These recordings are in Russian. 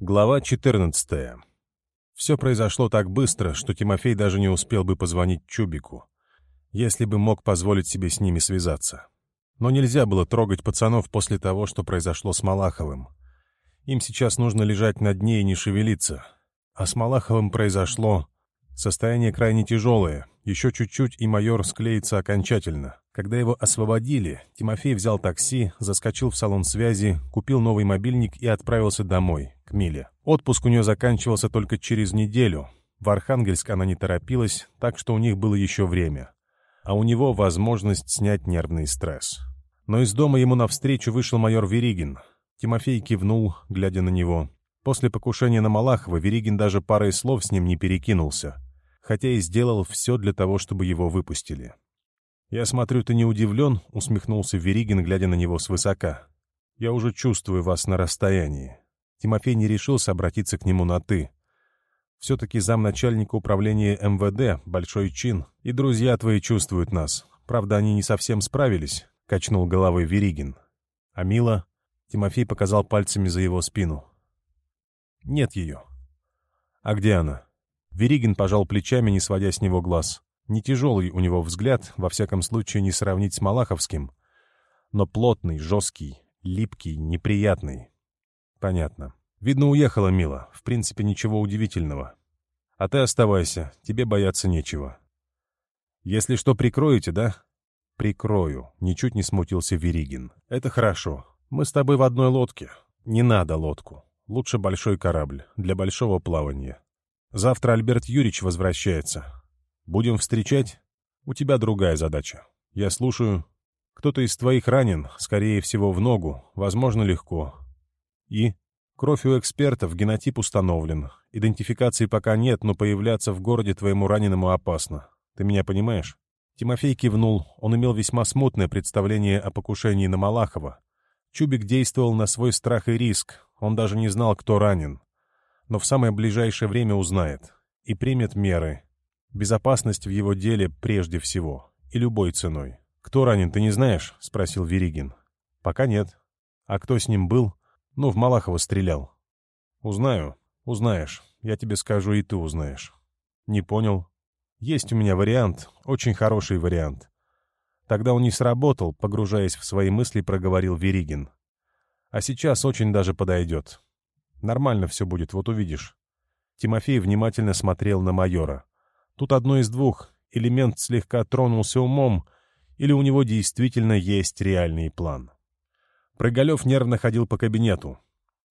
Глава 14. Все произошло так быстро, что Тимофей даже не успел бы позвонить Чубику, если бы мог позволить себе с ними связаться. Но нельзя было трогать пацанов после того, что произошло с Малаховым. Им сейчас нужно лежать на дне и не шевелиться. А с Малаховым произошло... Состояние крайне тяжелое. Еще чуть-чуть, и майор склеится окончательно. Когда его освободили, Тимофей взял такси, заскочил в салон связи, купил новый мобильник и отправился домой, к Миле. Отпуск у нее заканчивался только через неделю. В Архангельск она не торопилась, так что у них было еще время. А у него возможность снять нервный стресс. Но из дома ему навстречу вышел майор Веригин. Тимофей кивнул, глядя на него. После покушения на Малахова Веригин даже парой слов с ним не перекинулся, хотя и сделал все для того, чтобы его выпустили. «Я смотрю, ты не удивлен», — усмехнулся Веригин, глядя на него свысока. «Я уже чувствую вас на расстоянии». Тимофей не решился обратиться к нему на «ты». Все-таки замначальника управления МВД, большой чин, и друзья твои чувствуют нас. Правда, они не совсем справились, — качнул головой Веригин. А Мила? Тимофей показал пальцами за его спину. Нет ее. А где она? Веригин пожал плечами, не сводя с него глаз. Не тяжелый у него взгляд, во всяком случае не сравнить с Малаховским, но плотный, жесткий, липкий, неприятный. Понятно. Видно, уехала Мила. В принципе, ничего удивительного. А ты оставайся, тебе бояться нечего. Если что, прикроете, да? Прикрою. Ничуть не смутился Веригин. Это хорошо. Мы с тобой в одной лодке. Не надо лодку. Лучше большой корабль, для большого плавания. Завтра Альберт Юрьевич возвращается. Будем встречать? У тебя другая задача. Я слушаю. Кто-то из твоих ранен, скорее всего, в ногу, возможно, легко. И? Кровь у экспертов, генотип установлен. Идентификации пока нет, но появляться в городе твоему раненому опасно. Ты меня понимаешь?» Тимофей кивнул. Он имел весьма смутное представление о покушении на Малахова. Чубик действовал на свой страх и риск. Он даже не знал, кто ранен. Но в самое ближайшее время узнает. И примет меры. Безопасность в его деле прежде всего. И любой ценой. «Кто ранен, ты не знаешь?» — спросил Веригин. «Пока нет». «А кто с ним был?» Ну, в Малахова стрелял. Узнаю, узнаешь. Я тебе скажу, и ты узнаешь. Не понял? Есть у меня вариант, очень хороший вариант. Тогда он не сработал, погружаясь в свои мысли, проговорил Веригин. А сейчас очень даже подойдет. Нормально все будет, вот увидишь. Тимофей внимательно смотрел на майора. Тут одно из двух. Элемент слегка тронулся умом, или у него действительно есть реальный план. Прыгалев нервно ходил по кабинету.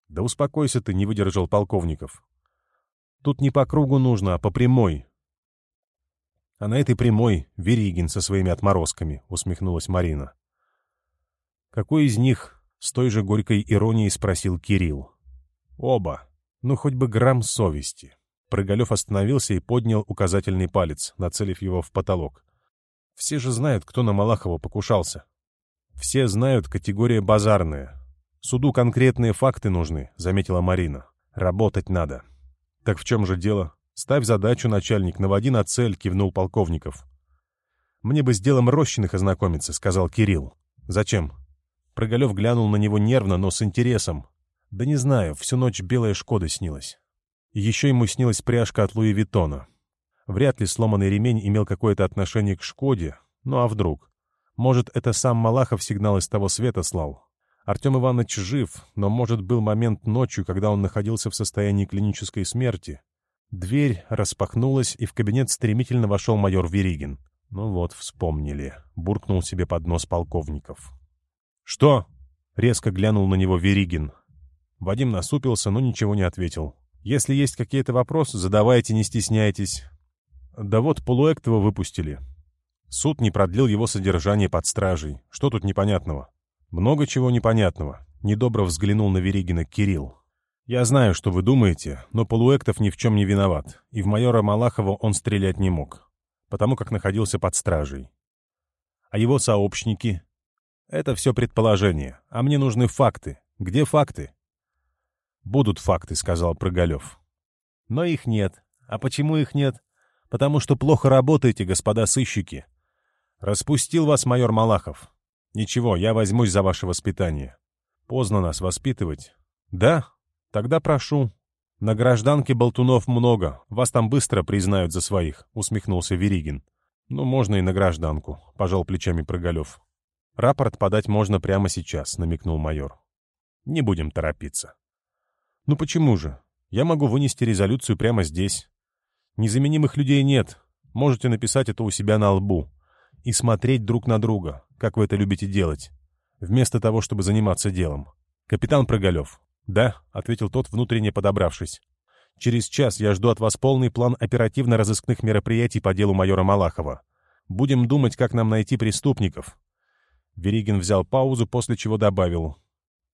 «Да успокойся ты», — не выдержал полковников. «Тут не по кругу нужно, а по прямой». «А на этой прямой Веригин со своими отморозками», — усмехнулась Марина. «Какой из них?» — с той же горькой иронией спросил Кирилл. «Оба. Ну, хоть бы грамм совести». Прыгалев остановился и поднял указательный палец, нацелив его в потолок. «Все же знают, кто на Малахова покушался. Все знают, категория базарная. Суду конкретные факты нужны, заметила Марина. Работать надо. Так в чем же дело? Ставь задачу, начальник, наводи на цель, кивнул полковников. Мне бы с делом Рощиных ознакомиться, сказал Кирилл. Зачем? Проголев глянул на него нервно, но с интересом. Да не знаю, всю ночь белая Шкода снилась. Еще ему снилась пряжка от Луи Виттона. Вряд ли сломанный ремень имел какое-то отношение к Шкоде, ну а вдруг? Может, это сам Малахов сигнал из того света слал. Артем Иванович жив, но, может, был момент ночью, когда он находился в состоянии клинической смерти. Дверь распахнулась, и в кабинет стремительно вошел майор Веригин. «Ну вот, вспомнили», — буркнул себе под нос полковников. «Что?» — резко глянул на него Веригин. Вадим насупился, но ничего не ответил. «Если есть какие-то вопросы, задавайте, не стесняйтесь». «Да вот полуэктова выпустили. Суд не продлил его содержание под стражей. Что тут непонятного? Много чего непонятного. Недобро взглянул на Веригина Кирилл. Я знаю, что вы думаете, но Полуэктов ни в чем не виноват, и в майора Малахова он стрелять не мог, потому как находился под стражей. А его сообщники? Это все предположение, а мне нужны факты. Где факты? Будут факты, сказал Проголев. Но их нет. А почему их нет? Потому что плохо работаете, господа сыщики. Распустил вас майор Малахов. Ничего, я возьмусь за ваше воспитание. Поздно нас воспитывать. Да? Тогда прошу. На гражданке болтунов много, вас там быстро признают за своих, усмехнулся Веригин. Ну, можно и на гражданку, пожал плечами Прогалев. Рапорт подать можно прямо сейчас, намекнул майор. Не будем торопиться. Ну почему же? Я могу вынести резолюцию прямо здесь. Незаменимых людей нет. Можете написать это у себя на лбу и смотреть друг на друга, как вы это любите делать, вместо того, чтобы заниматься делом. «Капитан Прогалев, «Да», — ответил тот, внутренне подобравшись. «Через час я жду от вас полный план оперативно-розыскных мероприятий по делу майора Малахова. Будем думать, как нам найти преступников». Веригин взял паузу, после чего добавил.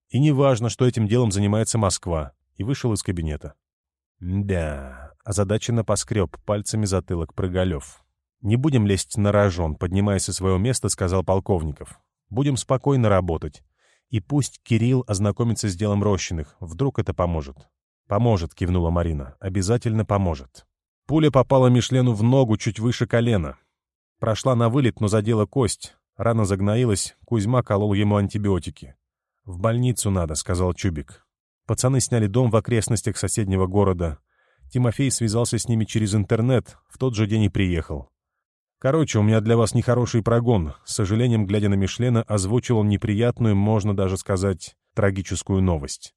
«И не важно, что этим делом занимается Москва», и вышел из кабинета. «Да», — озадаченно поскреб пальцами затылок Прогалев. «Не будем лезть на рожон», — поднимаясь со своего места, сказал полковников. «Будем спокойно работать. И пусть Кирилл ознакомится с делом Рощиных. Вдруг это поможет». «Поможет», — кивнула Марина. «Обязательно поможет». Пуля попала Мишлену в ногу чуть выше колена. Прошла на вылет, но задела кость. Рана загноилась, Кузьма колол ему антибиотики. «В больницу надо», — сказал Чубик. Пацаны сняли дом в окрестностях соседнего города. Тимофей связался с ними через интернет, в тот же день и приехал. Короче, у меня для вас нехороший прогон. С сожалением, глядя на Мишлена, озвучил он неприятную, можно даже сказать, трагическую новость.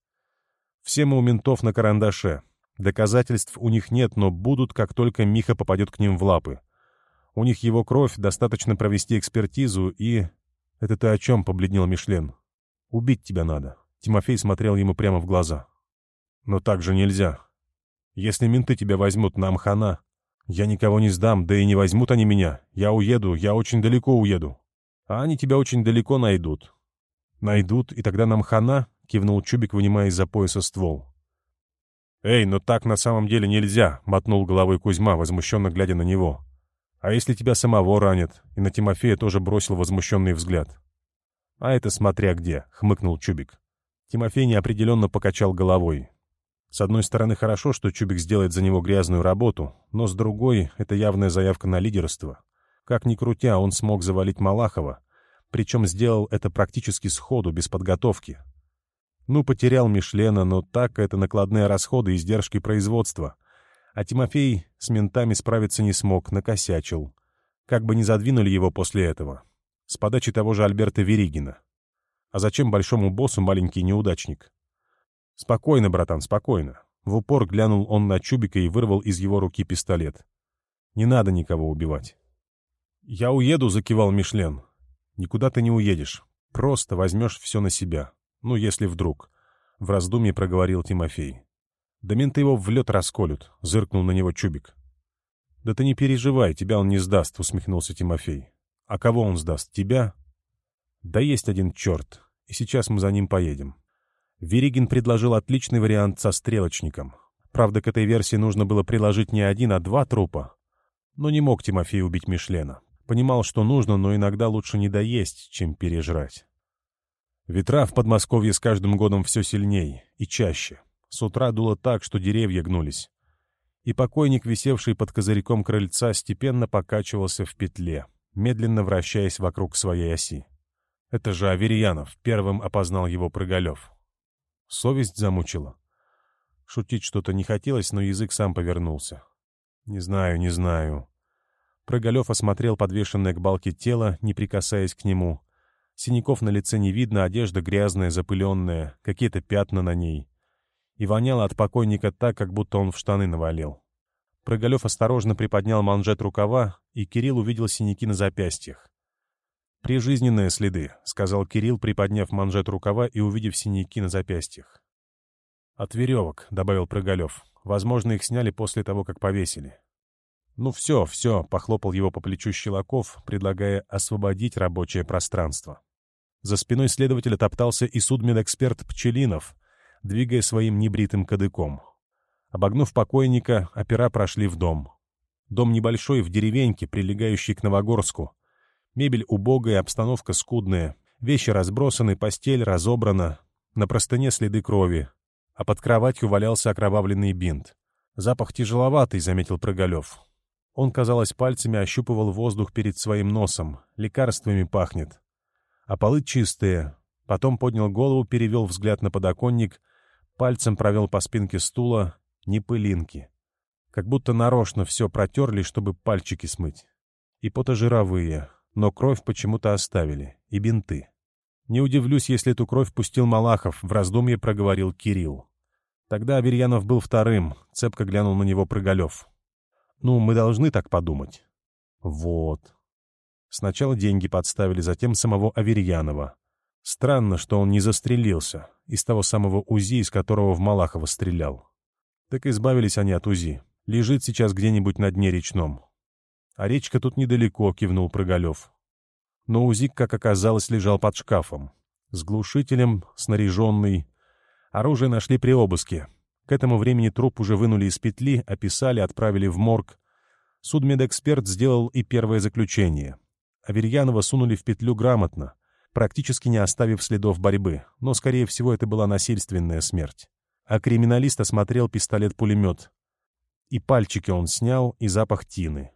Все мы у ментов на карандаше. Доказательств у них нет, но будут, как только Миха попадет к ним в лапы. У них его кровь, достаточно провести экспертизу и... «Это ты о чем?» — побледнел Мишлен. «Убить тебя надо». Тимофей смотрел ему прямо в глаза. «Но так же нельзя. Если менты тебя возьмут, нам хана, я никого не сдам, да и не возьмут они меня. Я уеду, я очень далеко уеду. А они тебя очень далеко найдут. Найдут, и тогда нам хана, — кивнул Чубик, вынимая из-за пояса ствол. «Эй, но так на самом деле нельзя!» — мотнул головой Кузьма, возмущенно глядя на него. «А если тебя самого ранят?» — и на Тимофея тоже бросил возмущенный взгляд. «А это смотря где!» — хмыкнул Чубик. Тимофей неопределенно покачал головой. С одной стороны, хорошо, что Чубик сделает за него грязную работу, но с другой, это явная заявка на лидерство. Как ни крутя, он смог завалить Малахова, причем сделал это практически сходу, без подготовки. Ну, потерял Мишлена, но так это накладные расходы и издержки производства. А Тимофей с ментами справиться не смог, накосячил. Как бы не задвинули его после этого. С подачи того же Альберта Веригина. А зачем большому боссу маленький неудачник? «Спокойно, братан, спокойно». В упор глянул он на Чубика и вырвал из его руки пистолет. «Не надо никого убивать». «Я уеду», — закивал Мишлен. «Никуда ты не уедешь. Просто возьмешь все на себя. Ну, если вдруг». В раздумье проговорил Тимофей. «Да менты его в лед расколют», — зыркнул на него Чубик. «Да ты не переживай, тебя он не сдаст», — усмехнулся Тимофей. «А кого он сдаст? Тебя?» «Да есть один черт, и сейчас мы за ним поедем». Веригин предложил отличный вариант со стрелочником. Правда, к этой версии нужно было приложить не один, а два трупа. Но не мог Тимофей убить Мишлена. Понимал, что нужно, но иногда лучше не доесть, чем пережрать. Ветра в Подмосковье с каждым годом все сильней и чаще. С утра дуло так, что деревья гнулись. И покойник, висевший под козырьком крыльца, степенно покачивался в петле, медленно вращаясь вокруг своей оси. Это же Аверьянов первым опознал его Прыгалев. Совесть замучила. Шутить что-то не хотелось, но язык сам повернулся. «Не знаю, не знаю». Проголев осмотрел подвешенное к балке тело, не прикасаясь к нему. Синяков на лице не видно, одежда грязная, запыленная, какие-то пятна на ней. И воняло от покойника так, как будто он в штаны навалил. Проголев осторожно приподнял манжет рукава, и Кирилл увидел синяки на запястьях. «Прижизненные следы», — сказал Кирилл, приподняв манжет рукава и увидев синяки на запястьях. «От веревок», — добавил Прыгалев. «Возможно, их сняли после того, как повесили». «Ну все, все», — похлопал его по плечу Щелоков, предлагая освободить рабочее пространство. За спиной следователя топтался и судмедэксперт Пчелинов, двигая своим небритым кадыком. Обогнув покойника, опера прошли в дом. Дом небольшой, в деревеньке, прилегающей к Новогорску — Мебель убогая, обстановка скудная. Вещи разбросаны, постель разобрана. На простыне следы крови. А под кроватью валялся окровавленный бинт. «Запах тяжеловатый», — заметил Проголев. Он, казалось, пальцами ощупывал воздух перед своим носом. Лекарствами пахнет. А полы чистые. Потом поднял голову, перевел взгляд на подоконник, пальцем провел по спинке стула. Не пылинки. Как будто нарочно все протерли, чтобы пальчики смыть. И потожировые но кровь почему-то оставили, и бинты. Не удивлюсь, если эту кровь пустил Малахов, в раздумье проговорил Кирилл. Тогда Аверьянов был вторым, цепко глянул на него Прыгалев. «Ну, мы должны так подумать». «Вот». Сначала деньги подставили, затем самого Аверьянова. Странно, что он не застрелился, из того самого УЗИ, из которого в Малахова стрелял. Так избавились они от УЗИ. Лежит сейчас где-нибудь на дне речном. «А речка тут недалеко», — кивнул Проголев. Но УЗИК, как оказалось, лежал под шкафом. С глушителем, снаряженный. Оружие нашли при обыске. К этому времени труп уже вынули из петли, описали, отправили в морг. Судмедэксперт сделал и первое заключение. Аверьянова сунули в петлю грамотно, практически не оставив следов борьбы, но, скорее всего, это была насильственная смерть. А криминалист осмотрел пистолет-пулемет. И пальчики он снял, и запах тины.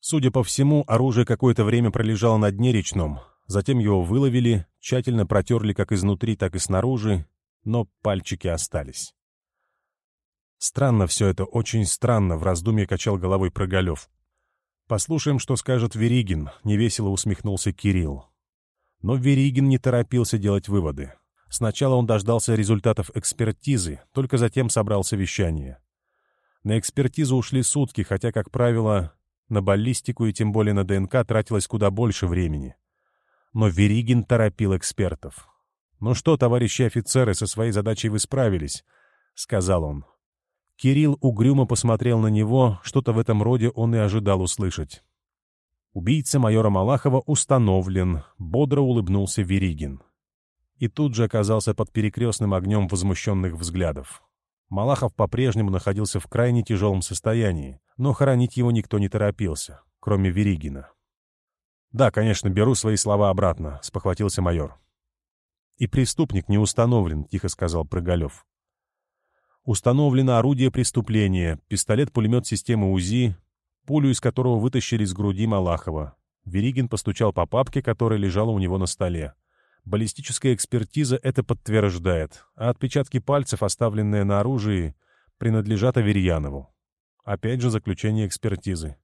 Судя по всему, оружие какое-то время пролежало на дне речном, затем его выловили, тщательно протерли как изнутри, так и снаружи, но пальчики остались. Странно все это, очень странно, в раздумье качал головой Прогалев. Послушаем, что скажет Веригин, невесело усмехнулся Кирилл. Но Веригин не торопился делать выводы. Сначала он дождался результатов экспертизы, только затем собрал совещание. На экспертизу ушли сутки, хотя, как правило, на баллистику и тем более на ДНК тратилось куда больше времени. Но Веригин торопил экспертов. «Ну что, товарищи офицеры, со своей задачей вы справились», — сказал он. Кирилл угрюмо посмотрел на него, что-то в этом роде он и ожидал услышать. Убийца майора Малахова установлен, бодро улыбнулся Веригин. И тут же оказался под перекрестным огнем возмущенных взглядов. Малахов по-прежнему находился в крайне тяжелом состоянии, но хоронить его никто не торопился, кроме Веригина. «Да, конечно, беру свои слова обратно», — спохватился майор. «И преступник не установлен», — тихо сказал Прыгалев. «Установлено орудие преступления, пистолет-пулемет системы УЗИ, пулю из которого вытащили из груди Малахова». Веригин постучал по папке, которая лежала у него на столе. Баллистическая экспертиза это подтверждает, а отпечатки пальцев, оставленные на оружии, принадлежат Аверьянову. Опять же заключение экспертизы.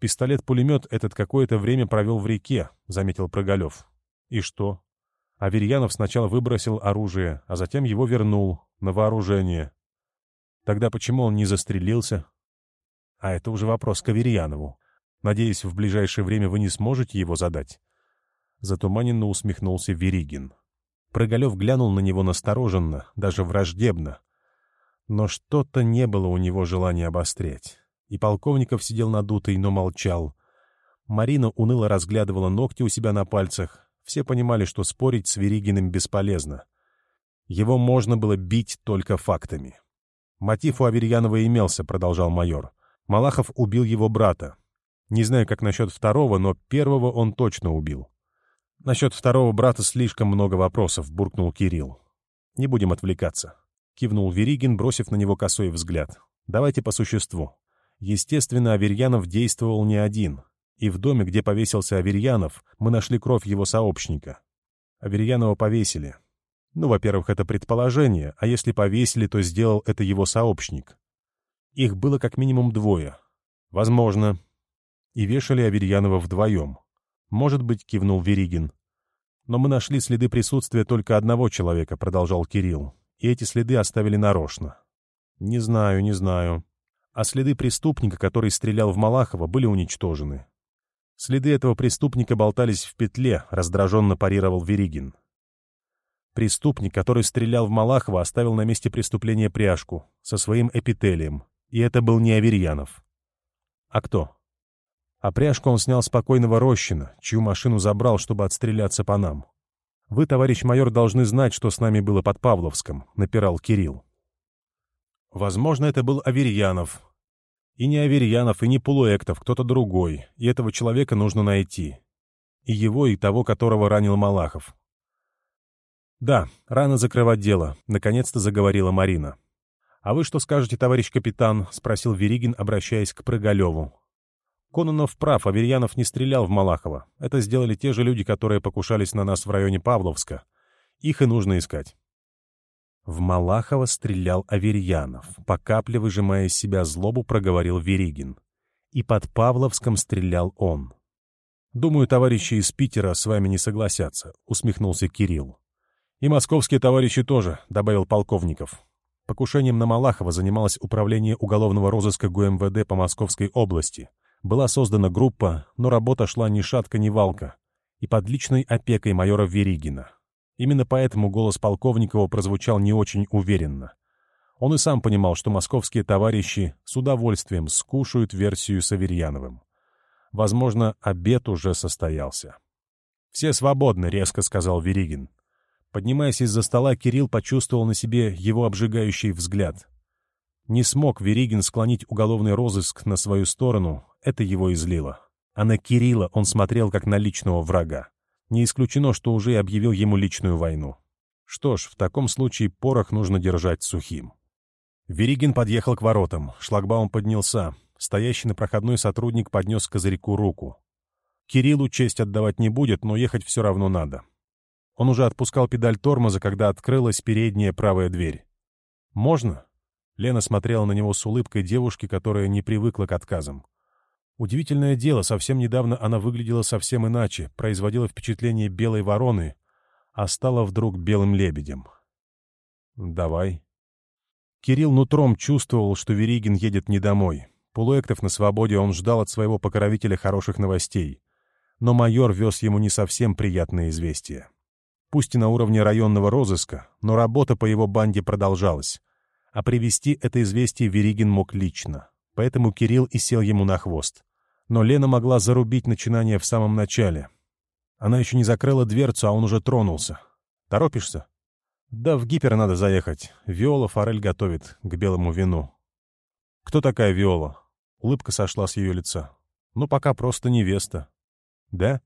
«Пистолет-пулемет этот какое-то время провел в реке», — заметил Проголев. «И что?» Аверьянов сначала выбросил оружие, а затем его вернул на вооружение. Тогда почему он не застрелился? А это уже вопрос к Аверьянову. Надеюсь, в ближайшее время вы не сможете его задать затуманенно усмехнулся Веригин. Проголев глянул на него настороженно, даже враждебно. Но что-то не было у него желания обострять. И полковников сидел надутый, но молчал. Марина уныло разглядывала ногти у себя на пальцах. Все понимали, что спорить с Веригиным бесполезно. Его можно было бить только фактами. «Мотив у Аверьянова имелся», — продолжал майор. «Малахов убил его брата. Не знаю, как насчет второго, но первого он точно убил. «Насчет второго брата слишком много вопросов», — буркнул Кирилл. «Не будем отвлекаться», — кивнул Веригин, бросив на него косой взгляд. «Давайте по существу. Естественно, Аверьянов действовал не один. И в доме, где повесился Аверьянов, мы нашли кровь его сообщника. Аверьянова повесили. Ну, во-первых, это предположение, а если повесили, то сделал это его сообщник. Их было как минимум двое. Возможно. И вешали Аверьянова вдвоем. «Может быть», — кивнул Веригин. «Но мы нашли следы присутствия только одного человека», — продолжал Кирилл. «И эти следы оставили нарочно». «Не знаю, не знаю», а следы преступника, который стрелял в Малахова, были уничтожены. Следы этого преступника болтались в петле, раздраженно парировал Веригин. Преступник, который стрелял в Малахова, оставил на месте преступления пряжку со своим эпителием, и это был не Аверьянов. А кто? А пряжку он снял спокойного Рощина, чью машину забрал, чтобы отстреляться по нам. «Вы, товарищ майор, должны знать, что с нами было под Павловском», — напирал Кирилл. Возможно, это был Аверьянов. И не Аверьянов, и не Пулуэктов, кто-то другой, и этого человека нужно найти. И его, и того, которого ранил Малахов. «Да, рано закрывать дело», — наконец-то заговорила Марина. «А вы что скажете, товарищ капитан?» — спросил Веригин, обращаясь к Прыгалеву. Кононов прав, Аверьянов не стрелял в Малахова. Это сделали те же люди, которые покушались на нас в районе Павловска. Их и нужно искать. В Малахова стрелял Аверьянов, по капле выжимая из себя злобу, проговорил Веригин. И под Павловском стрелял он. «Думаю, товарищи из Питера с вами не согласятся», — усмехнулся Кирилл. «И московские товарищи тоже», — добавил Полковников. Покушением на Малахова занималось Управление уголовного розыска ГУМВД по Московской области — была создана группа, но работа шла ни шатка, ни валка, и под личной опекой майора Веригина. Именно поэтому голос Полковникова прозвучал не очень уверенно. Он и сам понимал, что московские товарищи с удовольствием скушают версию с Аверьяновым. Возможно, обед уже состоялся. «Все свободны», — резко сказал Веригин. Поднимаясь из-за стола, Кирилл почувствовал на себе его обжигающий взгляд. Не смог Веригин склонить уголовный розыск на свою сторону, это его излило. А на Кирилла он смотрел как на личного врага. Не исключено, что уже и объявил ему личную войну. Что ж, в таком случае порох нужно держать сухим. Веригин подъехал к воротам. Шлагбаум поднялся. Стоящий на проходной сотрудник поднес к козырьку руку. Кириллу честь отдавать не будет, но ехать все равно надо. Он уже отпускал педаль тормоза, когда открылась передняя правая дверь. «Можно?» Лена смотрела на него с улыбкой девушки, которая не привыкла к отказам. Удивительное дело, совсем недавно она выглядела совсем иначе, производила впечатление белой вороны, а стала вдруг белым лебедем. «Давай». Кирилл нутром чувствовал, что Веригин едет не домой. Полуэктов на свободе он ждал от своего покровителя хороших новостей. Но майор вез ему не совсем приятное известие. Пусть и на уровне районного розыска, но работа по его банде продолжалась. А привести это известие Веригин мог лично поэтому Кирилл и сел ему на хвост. Но Лена могла зарубить начинание в самом начале. Она еще не закрыла дверцу, а он уже тронулся. «Торопишься?» «Да, в гипер надо заехать. Виола форель готовит к белому вину». «Кто такая Виола?» Улыбка сошла с ее лица. «Ну, пока просто невеста». «Да?»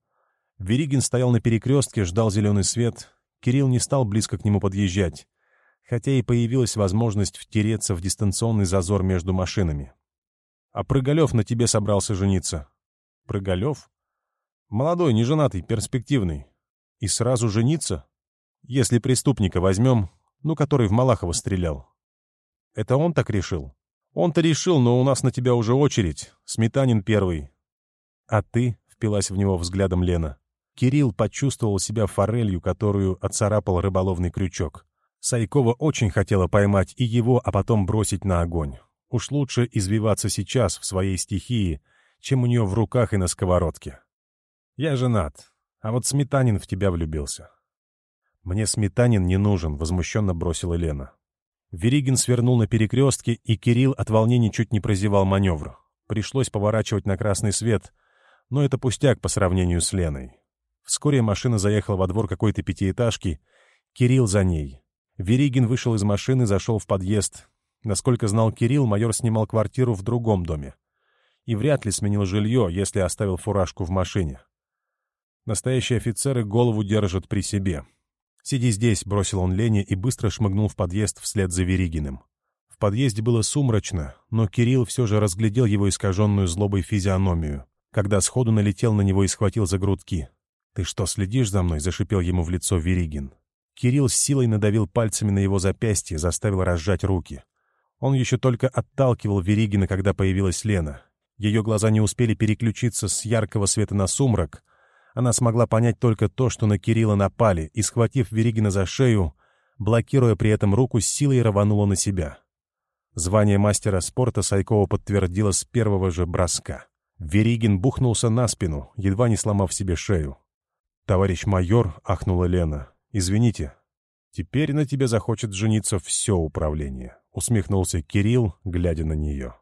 Веригин стоял на перекрестке, ждал зеленый свет. Кирилл не стал близко к нему подъезжать, хотя и появилась возможность втереться в дистанционный зазор между машинами. А Прыгалев на тебе собрался жениться. Прыгалев? Молодой, неженатый, перспективный. И сразу жениться? Если преступника возьмем, ну, который в Малахова стрелял. Это он так решил? Он-то решил, но у нас на тебя уже очередь. Сметанин первый. А ты, — впилась в него взглядом Лена. Кирилл почувствовал себя форелью, которую отцарапал рыболовный крючок. Сайкова очень хотела поймать и его, а потом бросить на огонь. Уж лучше извиваться сейчас в своей стихии, чем у нее в руках и на сковородке. Я женат, а вот Сметанин в тебя влюбился. Мне Сметанин не нужен, возмущенно бросила Лена. Веригин свернул на перекрестке, и Кирилл от волнения чуть не прозевал маневр. Пришлось поворачивать на красный свет, но это пустяк по сравнению с Леной. Вскоре машина заехала во двор какой-то пятиэтажки, Кирилл за ней. Веригин вышел из машины, зашел в подъезд, Насколько знал Кирилл, майор снимал квартиру в другом доме. И вряд ли сменил жилье, если оставил фуражку в машине. Настоящие офицеры голову держат при себе. «Сиди здесь», — бросил он Лене и быстро шмыгнул в подъезд вслед за Веригиным. В подъезде было сумрачно, но Кирилл все же разглядел его искаженную злобой физиономию, когда сходу налетел на него и схватил за грудки. «Ты что, следишь за мной?» — зашипел ему в лицо Веригин. Кирилл с силой надавил пальцами на его запястье, заставил разжать руки. Он еще только отталкивал Веригина, когда появилась Лена. Ее глаза не успели переключиться с яркого света на сумрак. Она смогла понять только то, что на Кирилла напали, и, схватив Веригина за шею, блокируя при этом руку, силой рванула на себя. Звание мастера спорта Сайкова подтвердило с первого же броска. Веригин бухнулся на спину, едва не сломав себе шею. «Товарищ майор», — ахнула Лена, — «извините, теперь на тебя захочет жениться все управление». — усмехнулся Кирилл, глядя на нее.